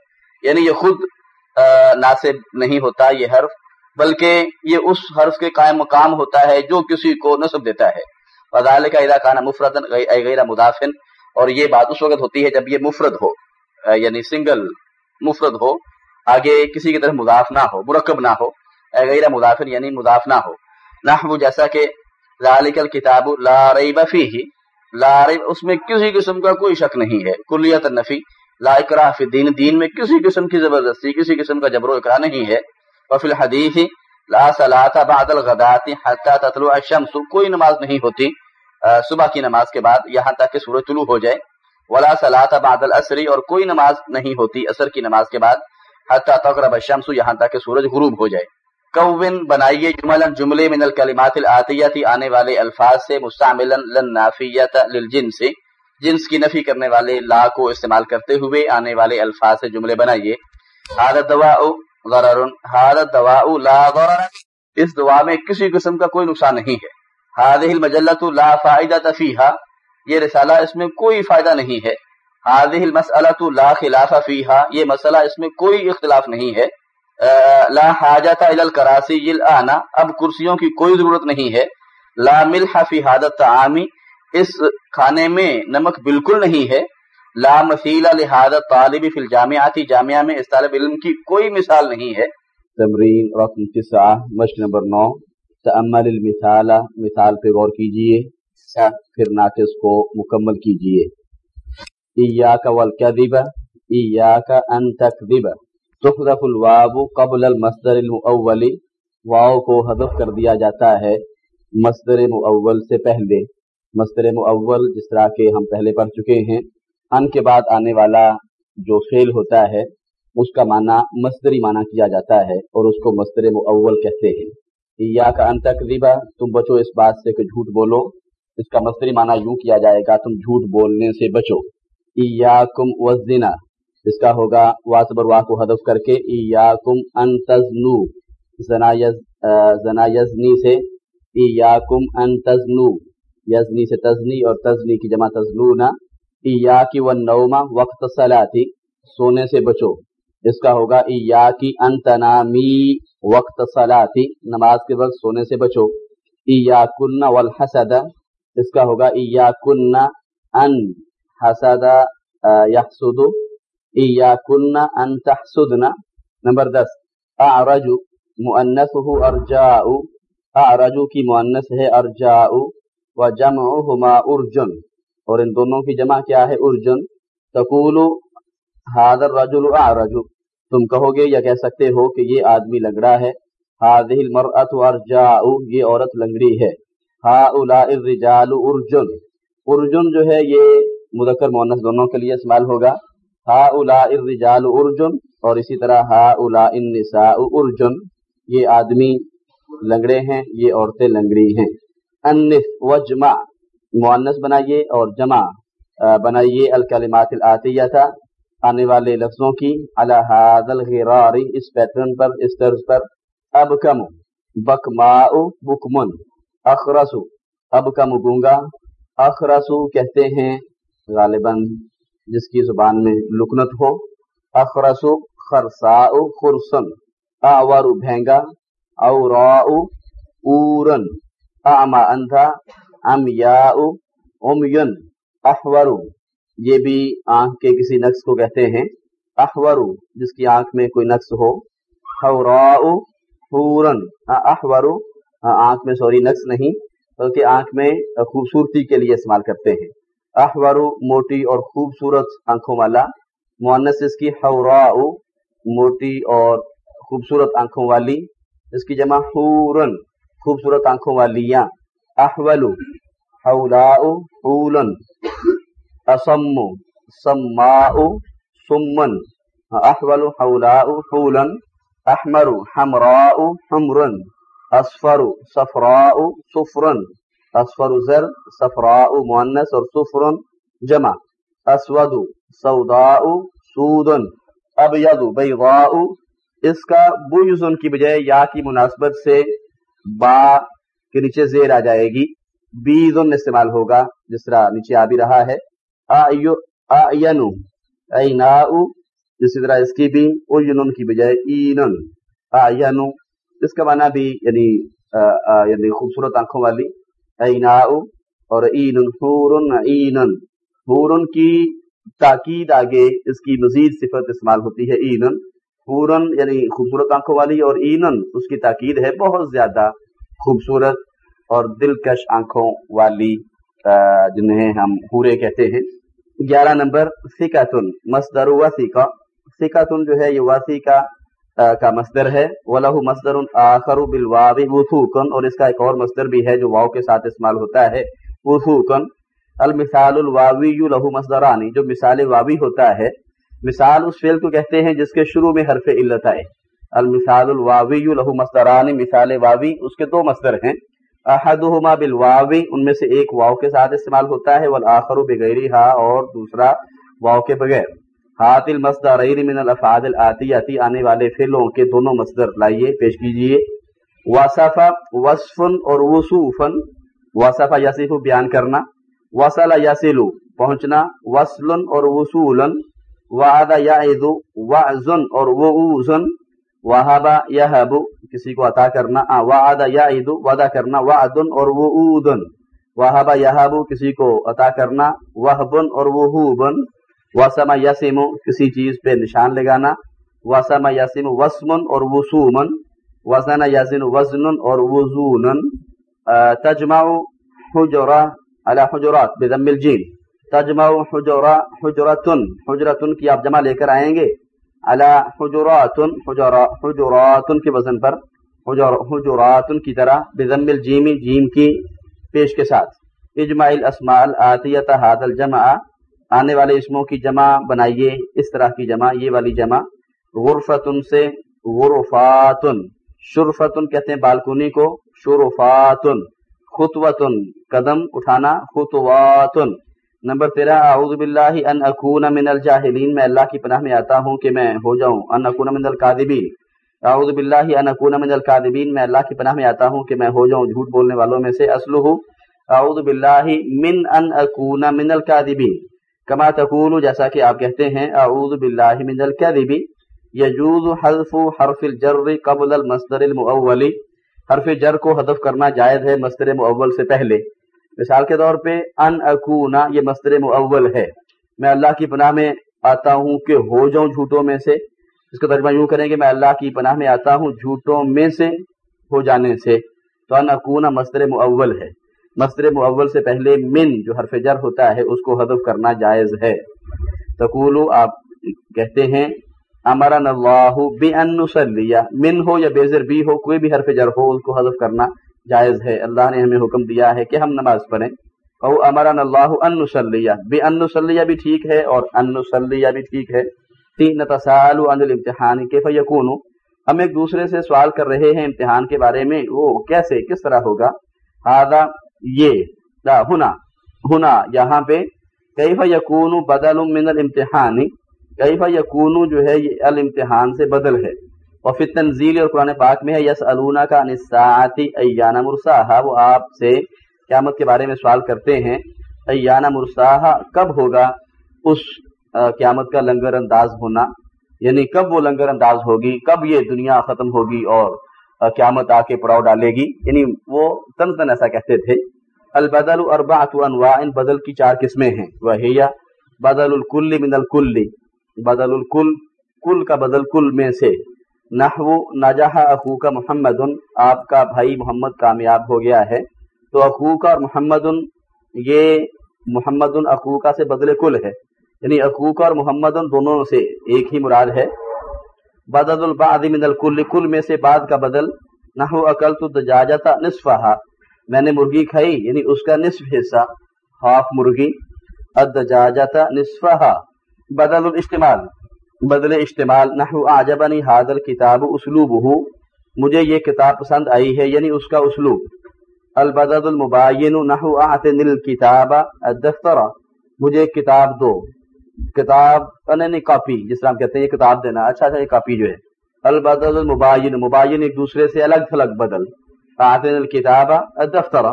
یعنی یہ خود ناصب نہیں ہوتا یہ حرف، بلکہ یہ اس حرف کے قائم مقام ہوتا ہے جو کسی کو نصب دیتا ہے۔ فضال کا ادا خانہ مفرت غیر مدافن اور یہ بات اس وقت ہوتی ہے جب یہ مفرد ہو یعنی سنگل مفرد ہو، آگے کسی کی طرف مضاف نہ ہو، مرکب نہ ہو غیر مدافن یعنی مضاف نہ ہو۔ نہ جیسا کہ ذالک الکتاب لا ریب فیہ، لا ریب، اس میں کسی قسم کا کوئی شک نہیں ہے۔ کلیت النفی، لا اکراہ فی دین دین میں کسی قسم کی زبردستی، کسی قسم کا جبر و اکراہ نہیں ہے۔ وفی الحدیث، لا صلاة بعد الغدات حتی تطلع الشمس، کوئی نماز نہیں ہوتی۔ صبح کی نماز کے بعد یہاں تک کہ سورج طلوع ہو جائے، ولا صلاة بعد الاسری اور کوئی نماز نہیں ہوتی اثر کی نماز کے بعد، حتی تقرب الشمس یہاں تک کہ سورج غروب ہو جائے۔ کون بنائیے جملن جملے من الکلمات العطیتی آنے والے الفاظ سے، مستعملا للنافیت للجنس جنس کی نفی کرنے والے لا کو استعمال کرتے ہوئے آنے والے الفاظ سے جملے بنائیے۔ حالت دواء ضرر حالت دواء لا ضرر۔ اس دعا میں کسی قسم کا کوئی نقصان نہیں ہے۔ هذه المجلة لا فائدہ فيها. یہ رسالہ اس میں کوئی فائدہ نہیں ہے. هذه المسألة لا خلاف فيها. یہ مسئلہ اس میں کوئی اختلاف نہیں ہے. لا حاجت الى الکراسی الان اب کرسیوں کی کوئی ضرورت نہیں ہے. لا ملح فی حادت تعامی اس کھانے میں نمک بالکل نہیں ہے.
لا مثیل لہذا طالب فی الجامعاتی جامعہ میں اس طالب علم کی کوئی مثال نہیں ہے.
تمرین، رقم تسعہ مشق نمبر نو. تعمل المثال، مثال پہ غور کیجیے پھر ناقص کو مکمل کیجیے۔ ایاک والکذب، ایاک ان تکذب۔ تحذف الواب قبل المصدر المؤول۔ واو کو حذف کر دیا جاتا ہے مصدر مؤول سے پہلے۔ مصدر مؤول جس طرح کے ہم پہلے پڑھ چکے ہیں، ان کے بعد آنے والا جو فیل ہوتا ہے، اس کا معنی مصدری معنی کیا جاتا ہے اور اس کو مصدر مؤول کہتے ہیں۔ یا کا ان تقریباً تم بچو اس بات سے کہ جھوٹ بولو. اس کا مصدری معنی یوں کیا جائے گا، تم جھوٹ بولنے سے بچو. یا کم وزنا اس کا ہوگا واسبر وا کو ہدف کر کے یا کم ان تزنو. زنا یزنی سے یا کم ان تزنو. یزنی سے تزنی اور تزنی کی جمع تزنونا ایا کی و نوما وقت صلاتی، سونے سے بچو. اس کا ہوگا ایا کی انتنامی وقت صلاتی، نماز کے وقت سونے سے بچو۔ ایا کن والحسد، اس کا ہوگا ایا کن ان حسد یحسد۔ ایا کن ان تحسدنا۔ نمبر دس، اعرج مؤنثه ارجاء۔ اعرج کی مؤنث ہے ارجاء وجمعهما ارجن۔ اور ان دونوں کی جمع کیا ہے؟ ارجن۔ تقول حاضر رجل اعرج۔ تم کہو گے یا کہہ سکتے ہو کہ یہ آدمی لنگڑا ہے۔ هذه المرأة ارجاء یہ عورت لنگڑی ہے۔ هؤلاء الرجال ارجن ارجن جو ہے یہ مذکر مؤنث دونوں کے لیے استعمال ہوگا۔ هؤلاء الرجال ارجن اور اسی طرح هؤلاء النساء ارجن یہ آدمی لنگڑے ہیں، یہ عورتیں لنگڑی ہیں۔ انف وجمع۔ معنس بنائیے اور جمع۔ بنائیے الکلمات العطیہ تھا آنے والے لفظوں کی الحاد الغراری اس پیٹرن پر، اس طرز پر اب کم بکما بکمن اخرسو اب کم گونگا اخرسو کہتے ہیں غالباً جس کی زبان میں لکنت ہو اخرسو خرسا خرسن آور بھینگا اورا اورن اعما اندھا ام یا امین احور یہ بھی آنکھ کے کسی نقص کو کہتے ہیں۔ احور جس کی آنکھ میں کوئی نقص ہو۔ حورن۔ احور آنکھ میں سوری نقص نہیں، بلکہ آنکھ میں خوبصورتی کے لیے استعمال کرتے ہیں۔ احور موٹی اور خوبصورت آنکھوں والا۔ معنس اس کی حورا موٹی اور خوبصورت آنکھوں والی۔ اس کی جمع حورن، خوبصورت آنکھوں والیاں۔ احول حولاء حولن۔ اسم سماء سمن احول حولاء حولن احمر حمراء حمرن اصفر صفراء صفرن اصفر زر صفراء مؤنث اور صفرن جمع. اسود سوداء سودن ابیض بیضاء اس کا بویزن کی بجائے یا کی مناسبت سے با کے نیچے زیر آ جائے گی. بیزن استعمال ہوگا جس طرح نیچے آ بھی رہا ہے. جسی طرح اس کی بھی اوینن کی بجائے اینن۔ آینو اس کا معنی بھی یعنی یعنی خوبصورت آنکھوں والی۔ اینا اور اینن، حورن اینن۔ حورن کی تاکید آگے اس کی مزید صفت استعمال ہوتی ہے، اینن۔ حورن یعنی خوبصورت آنکھوں والی، اور اینن، اس کی تاکید ہے بہت زیادہ خوبصورت اور دلکش آنکھوں والی جنہیں ہم پورے کہتے ہیں۔ گیارہ نمبر سکاتن مصدر وسیقہ سکاتن جو ہے یہ وسیقہ کا مصدر ہے۔ ولہ مصدر آخر بالواو وثوقن، اور اس کا ایک اور مصدر بھی ہے جو واو کے ساتھ استعمال ہوتا ہے، وثوقن۔ المثال الواوی لہو مصدرانی، جو مثال واوی ہوتا ہے۔ مثال اس فعل کو کہتے ہیں جس کے شروع میں حرف علت آئے۔ المثال الواوی لہو مصدرانی، مثال واوی، اس کے دو مصدر ہیں۔ احدہما بالواوی ان میں سے ایک واو کے ساتھ استعمال ہوتا ہے، والآخر بغیری ہا اور دوسرا واو کے بغیر۔ ہاتھ المصدرین من الافعال الاتیاتی آنے والے فعلوں کے دونوں مصدر لائیے، پیش کیجیے وصفا وصفن اور وصوفن وصفا یصف، بیان کرنا۔ وصل یصل، پہنچنا۔ وصلن اور وصولن وعد یعد وعزن اور وعوزن وہابا یا کسی کو عطا کرنا وعد یا عید وعدہ کرنا وعدن اور وعودن وہابا یا کسی کو عطا کرنا وہبن اور وہوبن
وسم یسم کسی چیز پہ نشان لگانا۔ وسم یسم وسمن اور وسومن وزن یزن وزن اور وزون۔ تجمع حجرا علی حجرات بضم الجیم تجمع حجرا حجرتن حجرتن کی آپ جمع لے کر آئیں گے۔ علی حجرات حجرات کے وزن پر حجرات کی طرح بضم الجیم، جیم کی پیش کے ساتھ۔ اجماع الاسماء الاتیت هذا الجمع۔ آنے والے اسموں کی جمع بنائیے۔ اس طرح کی جمع، یہ والی جمع۔ غرفتن سے غرفاتن۔ شرفتن کہتے ہیں بالکونی کو، شرفاتن۔ خطوتن، قدم اٹھانا، خطواتن۔ نمبر تیرہ، اعوذ باللہ ان اکون من الجاہلین، میں اللہ کی پناہ میں آتا ہوں کہ میں ہو جاؤں، ان اکون من القاذبین اعوذ باللہ ان اکون من القاذبین میں اللہ کی پناہ میں آتا ہوں کہ میں ہو جاؤں، جھوٹ بولنے والوں میں سے اسلوہ اعوذ باللہ من ان اکون من القاذبین کما تقول جیسا کہ آپ کہتے ہیں، اعوذ باللہ من الکذب یجوز حذف حرف الجر قبل المصدر المؤول۔ حرف جر کو حذف کرنا جائز ہے مصدر مؤول سے پہلے۔ مثال کے طور پہ، ان اکونا، یہ مصدر مؤول ہے۔ میں اللہ کی پناہ میں آتا ہوں کہ ہو جاؤں جھوٹوں میں سے۔ اس کا ترجمہ یوں کریں کہ میں اللہ کی پناہ میں آتا ہوں جھوٹوں میں سے، ہو جانے سے۔ تو ان اکونا مصدر مؤول ہے۔ مصدر معول سے پہلے من جو حرف جر ہوتا ہے، اس کو حذف کرنا جائز ہے۔ تقولو، آپ کہتے ہیں امرن اللہ بے انسلیہ من ہو یا بیزر بھی ہو، کوئی بھی حرف جر ہو، اس کو حذف کرنا جائز ہے۔ اللہ نے ہمیں حکم دیا ہے کہ ہم نماز پڑھیں۔ او امرن اللہ انسلیہ بے انسلیہ بھی ٹھیک ہے اور انسلیہ بھی ٹھیک ہے۔ تین تسال عن الامتحان، کیف یکون ہم ایک دوسرے سے سوال کر رہے ہیں امتحان کے بارے میں۔ وہ کیسے، کس طرح ہوگا؟ ہادا یہ ہنا ہنا یہاں پہ۔ کیف یکون بدل من الامتحان؟ کیف یکون جو ہے یہ الامتحان سے بدل ہے۔ اور تنزیل اور قرآن پاک میں ہے یس الونا کا نساتی ایانا مرساہا، وہ آپ سے قیامت کے بارے میں سوال کرتے ہیں ایانا مرساہا، کب ہوگا اس قیامت کا لنگر انداز ہونا؟ یعنی کب وہ لنگر انداز ہوگی؟ کب یہ دنیا ختم ہوگی اور قیامت آ کے پڑاؤ ڈالے گی؟ یعنی وہ تن تن ایسا کہتے تھے۔ البدل اربعۃ انواع ان بدل کی چار قسمیں ہیں۔ وہیا بدل الکل من الکل بدل الکل کل کا بدل کل میں سے۔ نحو نجاح اخو کا محمد آپ کا بھائی محمد کامیاب ہو گیا ہے۔ تو اخو کا اور محمد یہ محمد اخو کا سے بدل کل ہے۔ یعنی اخو کا اور محمد دونوں سے ایک ہی مراد ہے۔ بدل البعض من الکل، کل میں سے بعد کا بدل۔ نحو اکلت الدجاجہ نصفها میں نے مرغی کھائی یعنی اس کا نصف حصہ۔ ہاف مرغی۔ الدجاجہ نصفها بدل الاستعمال۔ بدل استعمال نحو اعجبنی هذا الكتاب اسلوبه مجھے یہ کتاب پسند آئی ہے یعنی اس کا اسلوب۔ البدل المباین، نحو اعتن الكتاب الدفتر، مجھے کتاب دو۔ کتاب نہیں کاپی، جس طرح ہم کہتے ہیں، یہ کتاب دینا۔ اچھا اچھا یہ کاپی جو ہے۔ البدل المباین، مباین ایک دوسرے سے الگ تھلگ بدل۔ الکتاب دفتر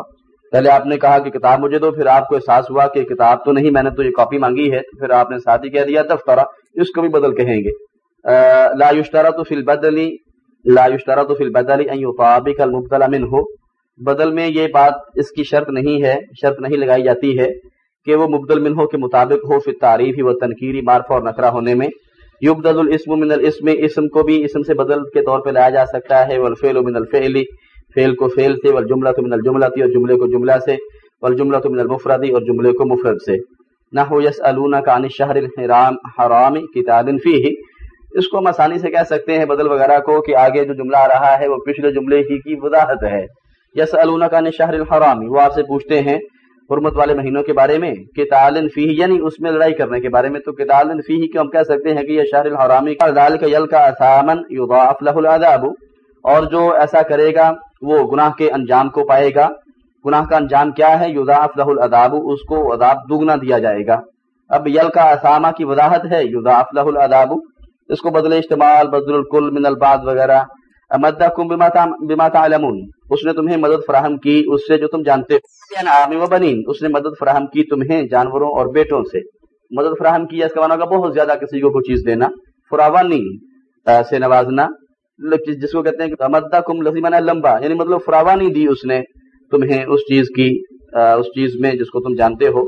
پہلے آپ نے کہا کہ کتاب مجھے دو، پھر آپ کو احساس ہوا کہ کتاب تو نہیں، میں نے تو یہ کاپی مانگی ہے پھر آپ نے ساتھ ہی کہہ دیا دفتر اس کو بھی بدل کہیں گے۔ لا یشترا تو فی البدلی لا یشترا تو فی البدلی ان یطابق المبتلا منه بدل میں یہ بات اس کی شرط نہیں ہے، شرط نہیں لگائی جاتی ہے کہ وہ مبدل منہو کے مطابق ہو پھر تعریفی و تنقیری معرف اور نقرہ ہونے میں۔ یبدل الاسم من الاسم، اسم کو بھی اسم سے بدل کے طور پہ لایا جا سکتا ہے، والفعل من الفعل۔ فعل کو فعل سے والجملہ تو من الجملہ اور جملے کو جملہ سے والجملہ تو من المفرد، اور جملے کو مفرد سے۔ نحو یسألونک عن الشہر الحرام حرام کتاب فیہ۔ اس کو ہم آسانی سے کہہ سکتے ہیں بدل وغیرہ کو کہ آگے جو جملہ آ رہا ہے، وہ پچھلے جملے کی کی وضاحت ہے۔ یسألونک عن الشہر الحرام۔ وہ آپ سے پوچھتے ہیں حرمت والے مہینوں کے بارے میں کتالن فی یعنی اس میں لڑائی کرنے کے بارے میں۔ تو کتالن فی کی ہم کہہ سکتے ہیں کہ یہ شہر الحرامی کا ذالک یل کا اسامن یضاعف له العذاب۔ اور جو ایسا کرے گا وہ گناہ کے انجام کو پائے گا۔ گناہ کا انجام کیا ہے؟ یضاعف له العذاب، اس کو عذاب دگنا دیا جائے گا۔ اب یل کا اسامہ کی وضاحت ہے، یضاعف له العذاب، اس کو بدل استعمال بدل الکل، من البعض وغیرہ۔ امدکم بما تعلمون۔ اس نے تمہیں مدد فراہم کی، اس سے جو تم جانتے و بنین۔ اس نے مدد فراہم کی تمہیں، جانوروں اور بیٹوں سے۔ مدد فراہم کی اس کا معنی بہت زیادہ کسی کو کوئی چیز دینا۔ فراوانی سے نوازنا۔ مطلب جس کو کہتے ہیں امدا کم لذیمانہ لمبا یعنی مطلب فراوانی دی اس نے تمہیں اس چیز کی اس چیز میں جس کو تم جانتے ہو،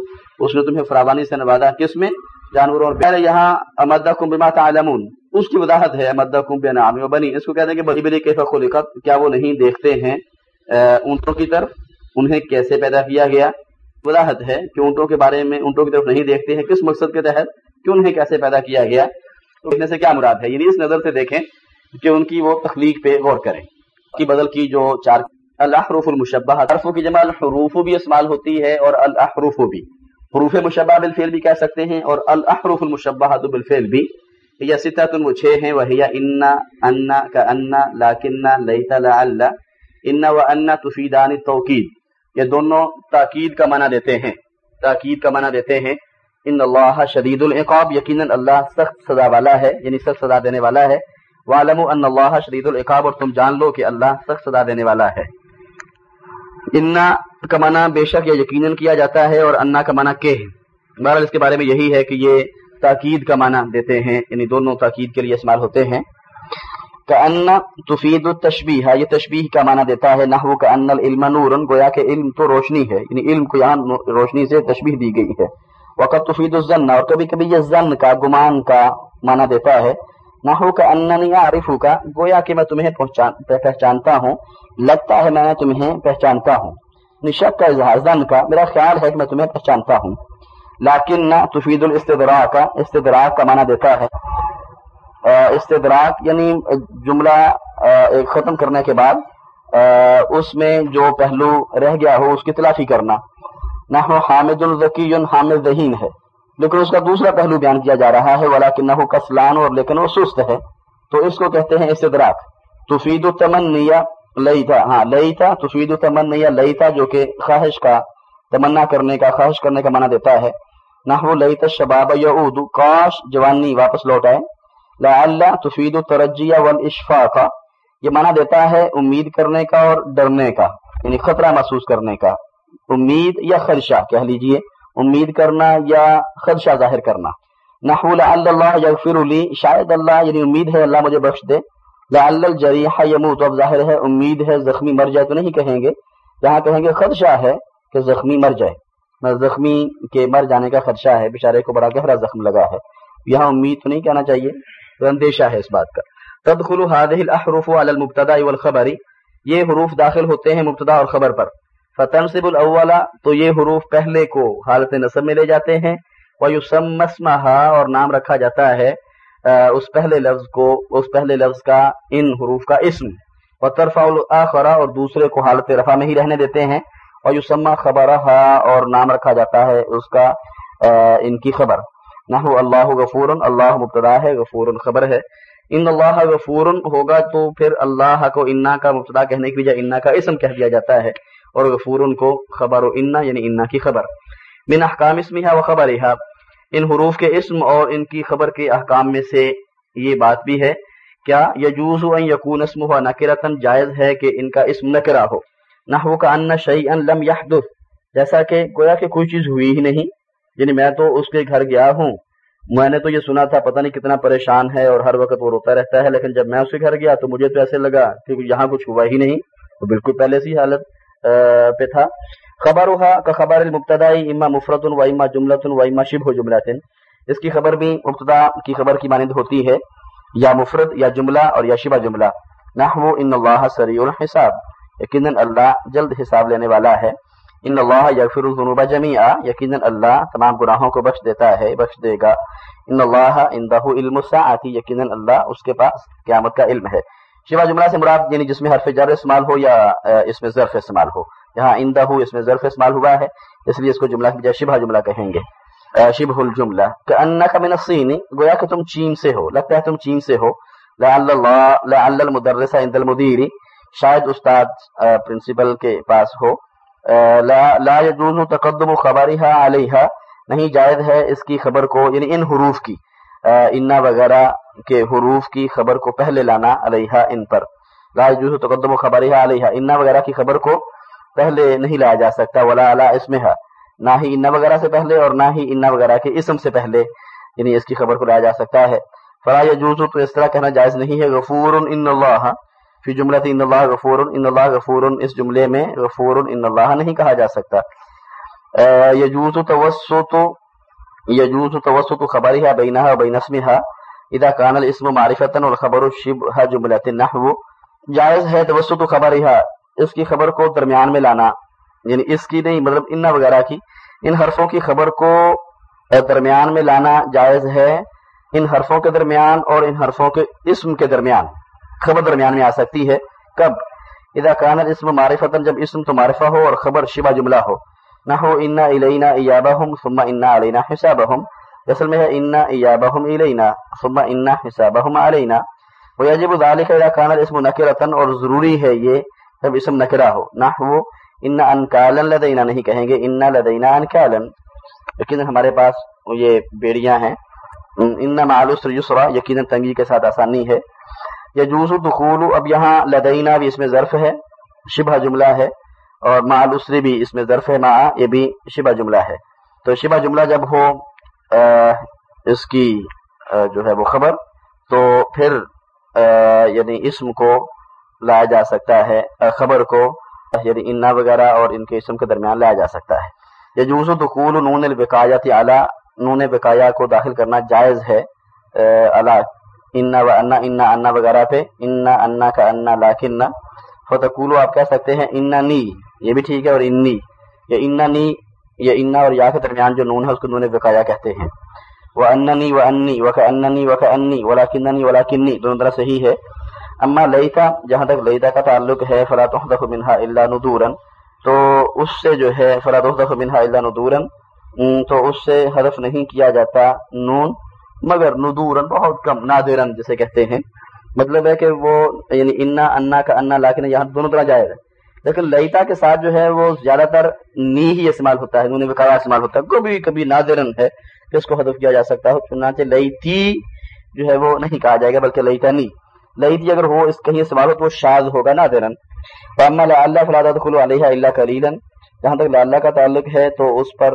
اس نے تمہیں فراوانی سے نوازا کس میں؟ جانوروں اور پہلے یہاں امدہ کم بما تعلمون، اس کی وضاحت ہے امدہ کم بے نام و بنی۔ اس کو کہتے ہیں کہ بڑی بڑی کیفہ خلقت، کیا وہ نہیں دیکھتے ہیں؟ اونٹوں کی طرف، انہیں کیسے پیدا کیا گیا؟ وضاحت ہے کہ اونٹوں کے بارے میں اونٹوں کی طرف نہیں دیکھتے ہیں، کس مقصد کے تحت؟ کہ انہیں کیسے پیدا کیا گیا؟ تو دیکھنے سے کیا مراد ہے؟ یعنی اس نظر سے دیکھیں کہ ان کی وہ تخلیق پہ غور کریں کی بدل کی جو چار الحروف المشبہ حرفوں کی جمع الحروف بھی استعمال ہوتی ہے اور الحروف بھی۔ حروف مشبہ بالفعل بھی کہہ سکتے ہیں اور الحروف المشبہ بالفعل بھی۔ یا ستت وہ چھ ہیں وہ انا انا کا انا لاکنہ لیتا لعل انا و انا تفیدان توقید یہ دونوں تاکید کا معنی دیتے ہیں۔ تاکید کا معنی دیتے ہیں۔ ان اللہ شدید العقاب، یقیناً اللہ سخت سزا والا ہے یعنی سخت سزا دینے والا ہے۔ وعلم ان اللہ شدید العقاب اور تم جان لو کہ اللہ سخت سزا دینے والا ہے۔ انا کا معنی بے شک یا یقیناً کیا جاتا ہے اور انا کا معنی کہ۔ بہرحال اس کے بارے میں یہی ہے کہ یہ تاکید کا معنی دیتے ہیں یعنی دونوں تاکید کے لیے استعمال ہوتے ہیں۔ کا ان تفید التشبیح یہ تشبیح کا معنی دیتا ہے نحو کا ان العلم نور گویا کہ علم تو روشنی ہے یعنی علم کو یہاں روشنی سے تشبیح دی گئی ہے۔ وقت تفید الزن اور کبھی کبھی یہ زن کا، گمان کا معنی دیتا ہے۔ نحو کا اننی عارف کا، گویا کہ میں تمہیں پہچانتا ہوں، لگتا ہے میں تمہیں پہچانتا ہوں۔ نشک کا اظہار زن کا، میرا خیال ہے کہ میں تمہیں پہچانتا ہوں۔ لیکن نہ تفید الاستدراک کا، استدراک کا معنی دیتا ہے۔ استدراک یعنی جملہ ایک ختم کرنے کے بعد اس میں جو پہلو رہ گیا ہو، اس کی تلافی کرنا۔ نہ حامد الزکی حامد ذہین ہے۔ لیکن اس کا دوسرا پہلو بیان کیا جا رہا ہے ولا کہ کسلان اور لیکن وہ سست ہے۔ تو اس کو کہتے ہیں استدراک۔ تفید التمن لئی تھا ہاں لئی تھا تفید التمن لئی تھا جو کہ خواہش کا، تمنا کرنے کا، خواہش کرنے کا معنی دیتا ہے۔ نہ وہ لئی شباب یا کاش جوانی واپس لوٹ آئے۔ لا تفید الترجیہ والاشفاق کا یہ معنی دیتا ہے امید کرنے کا اور ڈرنے کا یعنی خطرہ محسوس کرنے کا۔ امید یا خدشہ کہہ لیجیے۔ امید کرنا یا خدشہ ظاہر کرنا۔ نحو لعل اللہ یغفر لی، شاید اللہ یعنی امید ہے، اللہ مجھے بخش دے۔ لعل الجریح یموت، اب ظاہر ہے امید ہے، زخمی مر جائے تو نہیں کہیں گے۔ یہاں کہیں گے خدشہ ہے کہ زخمی مر جائے۔ زخمی کے مر جانے کا خدشہ ہے، بیچارے کو بڑا گہرا زخم لگا ہے۔ یہاں امید تو نہیں کہنا چاہیے تو اندیشہ ہے اس بات کا۔ تدخل هذه الاحرف على المبتدا والخبر۔ یہ حروف داخل ہوتے ہیں مبتدا اور خبر پر۔ فتنصب الاولا تو یہ حروف پہلے کو حالت نصب میں لے جاتے ہیں۔ اور نام رکھا جاتا ہے اس پہلے لفظ کو، اس پہلے لفظ کا، ان حروف کا اسم۔ اور طرف اور دوسرے کو حالت رفع میں ہی رہنے دیتے ہیں۔ اور یوسما خبر اور نام رکھا جاتا ہے اس کا ان کی خبر۔ نہ اللہ غفور اللہ مبتدا ہے غفور خبر ہے۔ ان اللہ غفور ہوگا تو پھر اللہ کو انا کا مبتدا کہنے کی بجائے انا کا اسم کہہ دیا جاتا ہے۔ اور غفور ان کو خبر و انا یعنی انا کی خبر۔ من احکام اسم و خبر ان حروف کے اسم اور ان کی خبر کے احکام میں سے یہ بات بھی ہے۔ کیا یجوز ان یکون اسم ہوا نکرتن جائز ہے کہ ان کا اسم نکرا ہو؟ نحو کا ان شیئا لم یحدث۔ جیسا کہ گویا کہ کوئی چیز ہوئی ہی نہیں۔ یعنی میں تو اس کے گھر گیا ہوں۔ میں نے تو یہ سنا تھا، پتہ نہیں کتنا پریشان ہے اور ہر وقت وہ روتا رہتا ہے۔ لیکن جب میں اس کے گھر گیا تو مجھے تو ایسے لگا کہ یہاں کچھ ہوا ہی نہیں۔ وہ بالکل پہلے سی حالت۔ پہ تھا۔ خبر کا خبر المبتدائی، اما مفرت و اما جملت و اما شب ہو جملۃ اس کی خبر بھی مبتدا کی خبر کی مانند ہوتی ہے، یا مفرد، یا جملہ اور یا شبہ جملہ۔ نحو ان اللہ سریع الحساب۔ یقیناً اللہ جلد حساب لینے والا ہے۔ ان اللہ یغفر الذنوب جميعا یقیناً اللہ تمام گناہوں کو بخش دیتا ہے، بخش دے گا۔ ان اللہ عنده علم الساعه یقیناً اللہ اس کے پاس قیامت کا علم ہے۔ شیوا جملہ سے مراد یعنی جس میں حرف جر استعمال ہو یا اس میں ظرف استعمال ہو۔ یہاں اندہ ہو اس میں ظرف استعمال ہوا ہے، اس لیے اس کو جملہ کی بجائے شبہ جملہ کہیں گے۔ شبہ الجملہ کہ ان کا من الصین، گویا کہ تم چین سے ہو، لگتا ہے تم چین سے ہو۔ لعل اللہ، لعل المدرس عند المدیر، شاید استاد پرنسپل کے پاس ہو۔ لا لا يجوز تقدم خبرها علیها نہیں جائز ہے اس کی خبر کو یعنی ان حروف کی۔ انا وغیرہ کے حروف کی خبر کو پہلے لانا علیہ ان پر۔ لا يجوز تقدم خبرها علیہ انا وغیرہ کی خبر کو پہلے نہیں لایا جا سکتا۔ ولا علی اسمها نہ ہی انا وغیرہ سے پہلے اور نہ ہی انا وغیرہ کے اسم سے پہلے یعنی اس کی خبر کو لایا جا سکتا ہے۔ فلا يجوز، تو اس طرح کہنا جائز نہیں ہے۔ غفور ان اللہ فی جملہ ان اللہ غفور، ان اللہ غفور، اس جملے میں غفور ان اللہ نہیں کہا جا سکتا۔ یجوز توسط یجوز توسط خبرها بینها و بین اسمها اذا کان الاسم معرفتا والخبر شبہ جملت نحو جائز ہے توسط خبرها. اس کی خبر کو درمیان میں لانا. یعنی اس کی نہیں مطلب انہ وغیرہ کی. ان حرفوں کی خبر کو درمیان میں لانا جائز ہے. ان حرفوں کے درمیان اور ان حرفوں کے اسم کے درمیان. خبر درمیان میں آ سکتی ہے. کب؟ اذا کان اسم معرفتا، جب اسم تو معرفہ ہو اور خبر شبہ جملہ ہو. نہ ہو انا الینا ایابہم ثم انا علینا حسابہم اصل میں ہے انا ایابہم الینا ثم انا حسابہم علینا ویجب ذالک اذا کان الاسم نکرتا اور ضروری ہے یہ جب اسم نکرہ ہو۔ نہ ہو انا انکالا لدینا نہیں کہیں گے انا لدینا انکالا لیکن ہمارے پاس یہ بیڑیاں ہیں۔ ان معلوس یسرا یقیناً تنگی کے ساتھ آسانی ہے۔ یجوز دخول اب یہاں لدینا بھی اس میں ظرف ہے۔ شبہ جملہ ہے۔ اور معلوسری بھی اس میں ظرف ہے مع یہ بھی شبہ جملہ ہے۔ تو شبہ جملہ جب ہو اس کی جو ہے وہ خبر، تو پھر یعنی اسم کو لایا جا سکتا ہے خبر کو یعنی انا وغیرہ اور ان کے اسم کے درمیان لایا جا سکتا ہے۔ یجوز دخول نون البقایت اعلیٰ نون بقایا کو داخل کرنا جائز ہے اللہ انا و انا انا انا وغیرہ پہ، انا انا کا انا لاکن فتقولو آپ کہہ سکتے ہیں انا نی یہ بھی ٹھیک ہے اور انی یا انا نی یا انا اور یا کے درمیان جو نون ہے، اس کو نون بقایا کہتے ہیں۔ وہ اننی و انی، و کا اننی و کا انی ولا کننی ولا کنی دونوں طرح صحیح ہے۔ اما لئیتا جہاں تک لئیتا کا تعلق ہے، فلا تحدث منها الا ندورا تو اس سے جو ہے، فلا تحدث منها الا ندورا تو اس سے حرف نہیں کیا جاتا نون، مگر ندورن بہت کم، نادرن جسے کہتے ہیں۔ مطلب ہے کہ وہ یعنی انا انا کا انا، لاکن یہاں دونوں طرح جائے گا لیکن لئیتا کے ساتھ جو ہے وہ زیادہ تر نی ہی استعمال ہوتا ہے نون وکایا استعمال ہوتا ہے۔ کبھی کبھی نادرن ہے کہ اس کو حذف کیا جا سکتا ہے چنانچہ لئیتی جو ہے وہ نہیں کہا جائے گا، بلکہ لئیتا نہیں لئیتی اگر ہو، اس کہیں استعمال ہو تو وہ شاز ہوگا، نادرن۔ اللہ فلاد خلو علیہ اللہ کلیلن جہاں تک لالہ کا تعلق ہے تو اس پر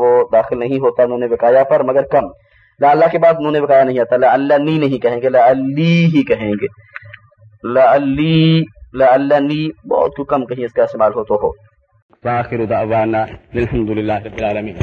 وہ داخل نہیں ہوتا انہوں نے بکایا پر، مگر کم۔ لالہ کے بعد انہوں نے بکایا نہیں آتا اللہ نی نہیں کہیں گے لی ہی کہیں گے۔ اللہ لعلنی بہت کم کہیں اس کا استعمال ہو تو ہو۔ فآخر دعوانا الحمدللہ رب العالمین۔